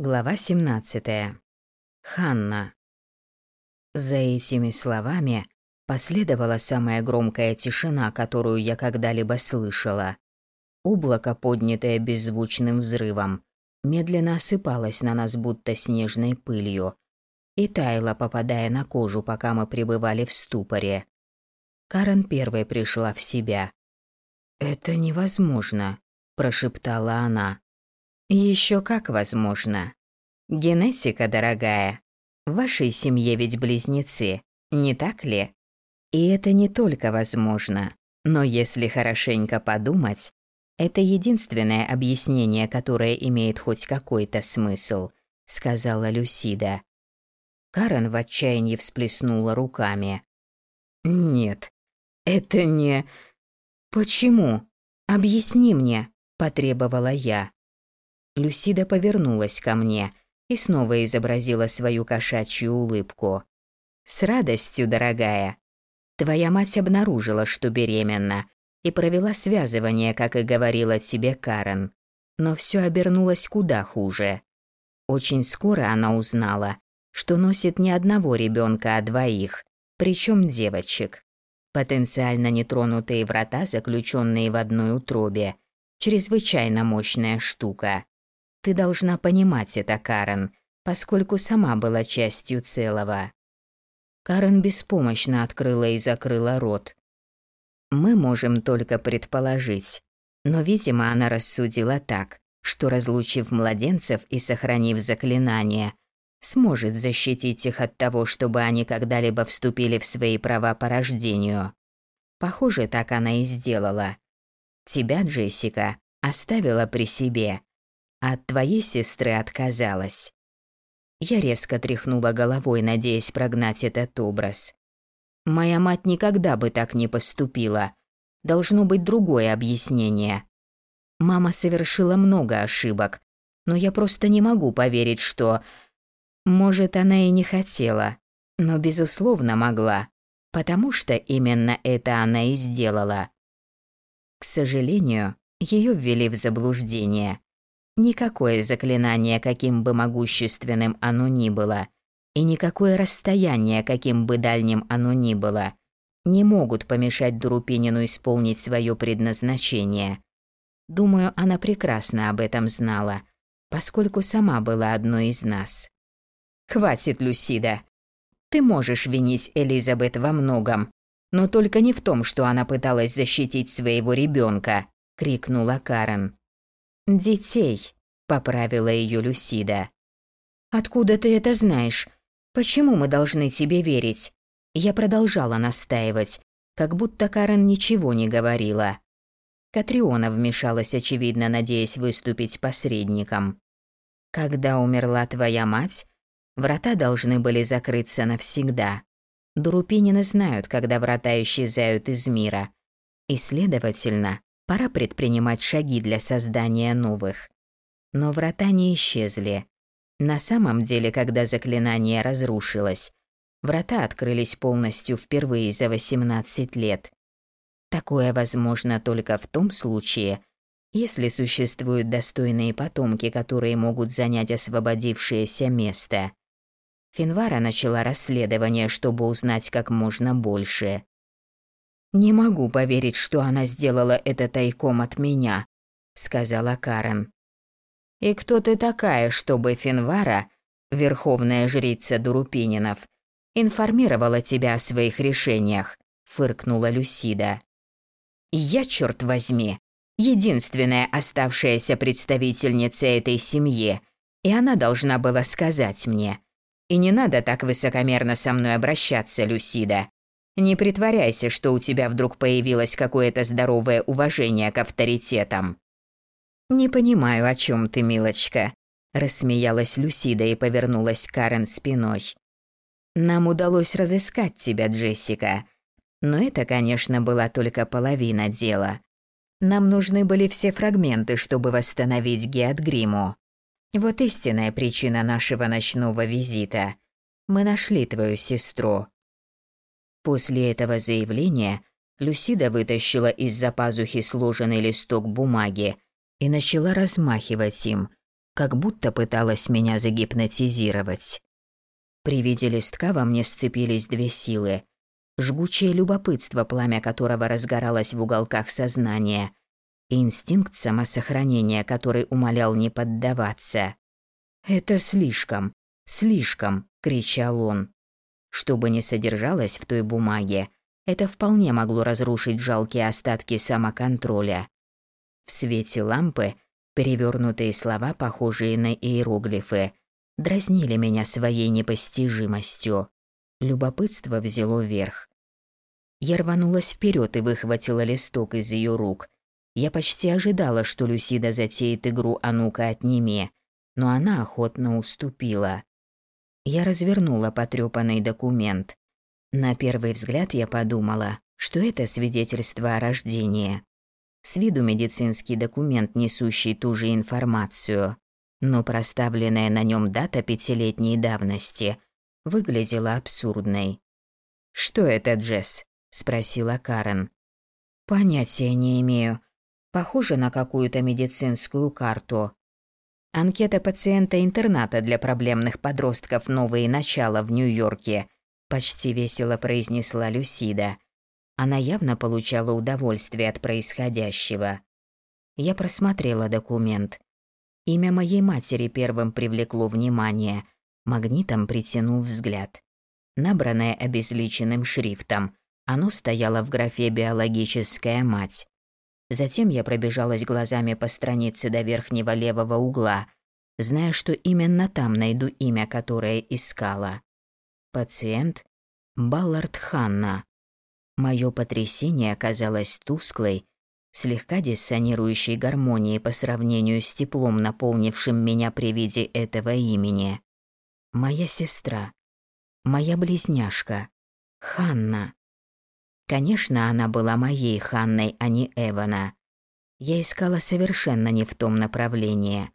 Глава 17. Ханна. За этими словами последовала самая громкая тишина, которую я когда-либо слышала. Облако, поднятое беззвучным взрывом, медленно осыпалось на нас будто снежной пылью и таяло, попадая на кожу, пока мы пребывали в ступоре. Карен первой пришла в себя. «Это невозможно», – прошептала она. Еще как возможно. Генетика, дорогая. В вашей семье ведь близнецы, не так ли? И это не только возможно, но если хорошенько подумать, это единственное объяснение, которое имеет хоть какой-то смысл, сказала Люсида. Карен в отчаянии всплеснула руками. Нет, это не Почему? Объясни мне, потребовала я. Люсида повернулась ко мне и снова изобразила свою кошачью улыбку. «С радостью, дорогая. Твоя мать обнаружила, что беременна, и провела связывание, как и говорила тебе Карен. Но все обернулось куда хуже. Очень скоро она узнала, что носит не одного ребенка, а двоих, причем девочек. Потенциально нетронутые врата, заключенные в одной утробе, чрезвычайно мощная штука. Ты должна понимать это, Карен, поскольку сама была частью целого. Карен беспомощно открыла и закрыла рот. Мы можем только предположить, но, видимо, она рассудила так, что, разлучив младенцев и сохранив заклинание, сможет защитить их от того, чтобы они когда-либо вступили в свои права по рождению. Похоже, так она и сделала. Тебя, Джессика, оставила при себе, а от твоей сестры отказалась. Я резко тряхнула головой, надеясь прогнать этот образ. Моя мать никогда бы так не поступила. Должно быть другое объяснение. Мама совершила много ошибок, но я просто не могу поверить, что... Может, она и не хотела, но, безусловно, могла, потому что именно это она и сделала. К сожалению, ее ввели в заблуждение. Никакое заклинание, каким бы могущественным оно ни было, и никакое расстояние, каким бы дальним оно ни было, не могут помешать Друпинину исполнить свое предназначение. Думаю, она прекрасно об этом знала, поскольку сама была одной из нас. «Хватит, Люсида. Ты можешь винить Элизабет во многом, но только не в том, что она пыталась защитить своего ребенка, крикнула Карен. «Детей», – поправила ее Люсида. «Откуда ты это знаешь? Почему мы должны тебе верить?» Я продолжала настаивать, как будто Карен ничего не говорила. Катриона вмешалась, очевидно, надеясь выступить посредником. «Когда умерла твоя мать, врата должны были закрыться навсегда. Дурупинины знают, когда врата исчезают из мира. И, следовательно, Пора предпринимать шаги для создания новых. Но врата не исчезли. На самом деле, когда заклинание разрушилось, врата открылись полностью впервые за 18 лет. Такое возможно только в том случае, если существуют достойные потомки, которые могут занять освободившееся место. Финвара начала расследование, чтобы узнать как можно больше. «Не могу поверить, что она сделала это тайком от меня», — сказала Карен. «И кто ты такая, чтобы Финвара, верховная жрица Дурупининов, информировала тебя о своих решениях?» — фыркнула Люсида. «Я, черт возьми, единственная оставшаяся представительница этой семьи, и она должна была сказать мне. И не надо так высокомерно со мной обращаться, Люсида. Не притворяйся, что у тебя вдруг появилось какое-то здоровое уважение к авторитетам. Не понимаю, о чем ты, милочка, рассмеялась Люсида и повернулась Карен спиной. Нам удалось разыскать тебя, Джессика. Но это, конечно, была только половина дела. Нам нужны были все фрагменты, чтобы восстановить Геатгриму. Вот истинная причина нашего ночного визита. Мы нашли твою сестру. После этого заявления Люсида вытащила из-за пазухи сложенный листок бумаги и начала размахивать им, как будто пыталась меня загипнотизировать. При виде листка во мне сцепились две силы. Жгучее любопытство, пламя которого разгоралось в уголках сознания, и инстинкт самосохранения, который умолял не поддаваться. «Это слишком, слишком!» – кричал он. Что бы ни содержалось в той бумаге, это вполне могло разрушить жалкие остатки самоконтроля. В свете лампы перевернутые слова, похожие на иероглифы, дразнили меня своей непостижимостью. Любопытство взяло верх. Я рванулась вперед и выхватила листок из ее рук. Я почти ожидала, что Люсида затеет игру «А ну-ка, отними», но она охотно уступила. Я развернула потрёпанный документ. На первый взгляд я подумала, что это свидетельство о рождении. С виду медицинский документ, несущий ту же информацию, но проставленная на нем дата пятилетней давности выглядела абсурдной. «Что это, Джесс?» – спросила Карен. «Понятия не имею. Похоже на какую-то медицинскую карту. Анкета пациента интерната для проблемных подростков «Новые начала» в Нью-Йорке», – почти весело произнесла Люсида. Она явно получала удовольствие от происходящего. Я просмотрела документ. Имя моей матери первым привлекло внимание, магнитом притянув взгляд. Набранное обезличенным шрифтом, оно стояло в графе «Биологическая мать». Затем я пробежалась глазами по странице до верхнего левого угла, зная, что именно там найду имя, которое искала. Пациент Баллард Ханна. Мое потрясение оказалось тусклой, слегка диссонирующей гармонией по сравнению с теплом, наполнившим меня при виде этого имени. Моя сестра. Моя близняшка. Ханна. Конечно, она была моей Ханной, а не Эвана. Я искала совершенно не в том направлении.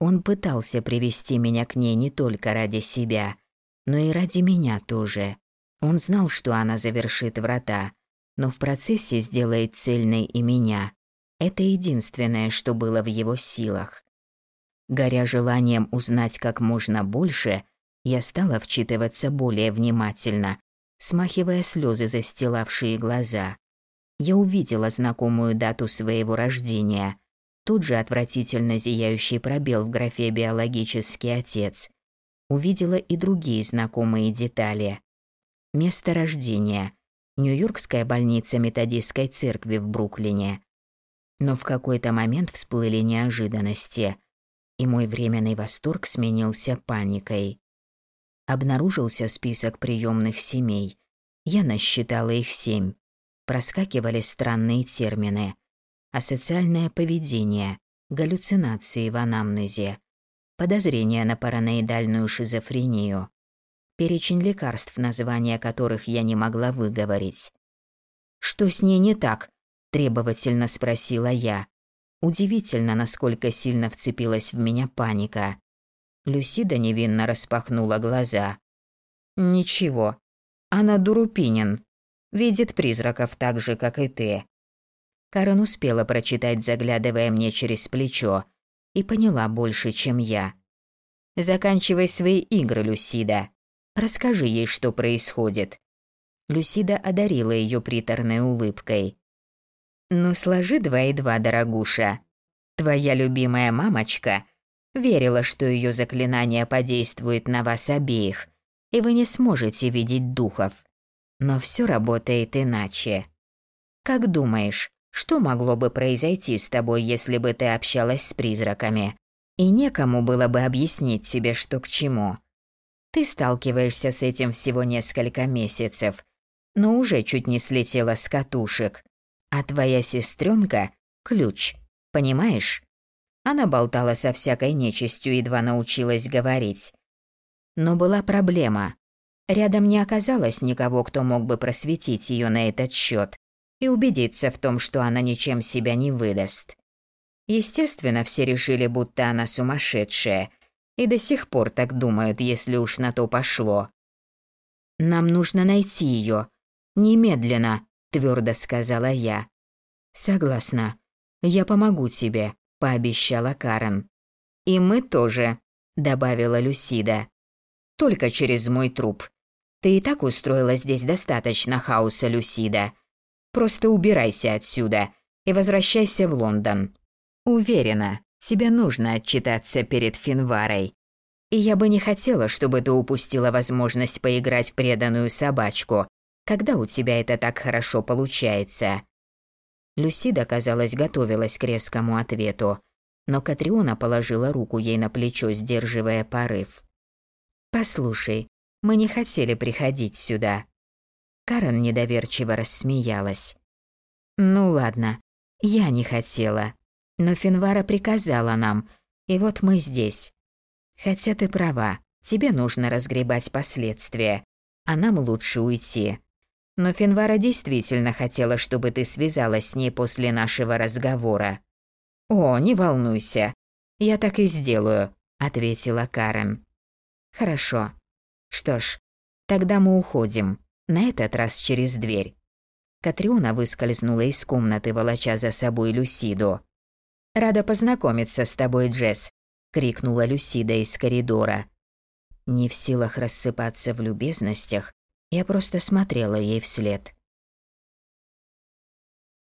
Он пытался привести меня к ней не только ради себя, но и ради меня тоже. Он знал, что она завершит врата, но в процессе сделает цельной и меня. Это единственное, что было в его силах. Горя желанием узнать как можно больше, я стала вчитываться более внимательно, смахивая слезы, застилавшие глаза. Я увидела знакомую дату своего рождения, тут же отвратительно зияющий пробел в графе «биологический отец». Увидела и другие знакомые детали. Место рождения. Нью-Йоркская больница методистской церкви в Бруклине. Но в какой-то момент всплыли неожиданности, и мой временный восторг сменился паникой. Обнаружился список приемных семей. Я насчитала их семь. Проскакивали странные термины. Асоциальное поведение, галлюцинации в анамнезе, подозрение на параноидальную шизофрению, перечень лекарств, названия которых я не могла выговорить. «Что с ней не так?» – требовательно спросила я. Удивительно, насколько сильно вцепилась в меня паника. Люсида невинно распахнула глаза. «Ничего. Она дурупинин. Видит призраков так же, как и ты». Карен успела прочитать, заглядывая мне через плечо, и поняла больше, чем я. «Заканчивай свои игры, Люсида. Расскажи ей, что происходит». Люсида одарила ее приторной улыбкой. «Ну, сложи два и два, дорогуша. Твоя любимая мамочка верила, что ее заклинание подействует на вас обеих, и вы не сможете видеть духов. Но все работает иначе. Как думаешь, что могло бы произойти с тобой, если бы ты общалась с призраками, и некому было бы объяснить тебе, что к чему?» Ты сталкиваешься с этим всего несколько месяцев, но уже чуть не слетела с катушек. А твоя сестренка – ключ, понимаешь? Она болтала со всякой нечистью, едва научилась говорить. Но была проблема. Рядом не оказалось никого, кто мог бы просветить ее на этот счет и убедиться в том, что она ничем себя не выдаст. Естественно, все решили, будто она сумасшедшая, и до сих пор так думают, если уж на то пошло. Нам нужно найти ее. Немедленно, твердо сказала я. Согласна. Я помогу тебе, пообещала Карен. «И мы тоже», – добавила Люсида. «Только через мой труп. Ты и так устроила здесь достаточно хаоса, Люсида. Просто убирайся отсюда и возвращайся в Лондон. Уверена, тебе нужно отчитаться перед Финварой. И я бы не хотела, чтобы ты упустила возможность поиграть в преданную собачку, когда у тебя это так хорошо получается». Люсида, казалось, готовилась к резкому ответу, но Катриона положила руку ей на плечо, сдерживая порыв. «Послушай, мы не хотели приходить сюда». Карен недоверчиво рассмеялась. «Ну ладно, я не хотела. Но Финвара приказала нам, и вот мы здесь. Хотя ты права, тебе нужно разгребать последствия, а нам лучше уйти. Но Финвара действительно хотела, чтобы ты связалась с ней после нашего разговора. О, не волнуйся. Я так и сделаю, ответила Карен. Хорошо. Что ж, тогда мы уходим. На этот раз через дверь. Катриона выскользнула из комнаты, волоча за собой Люсиду. «Рада познакомиться с тобой, Джесс крикнула Люсида из коридора. Не в силах рассыпаться в любезностях, я просто смотрела ей вслед.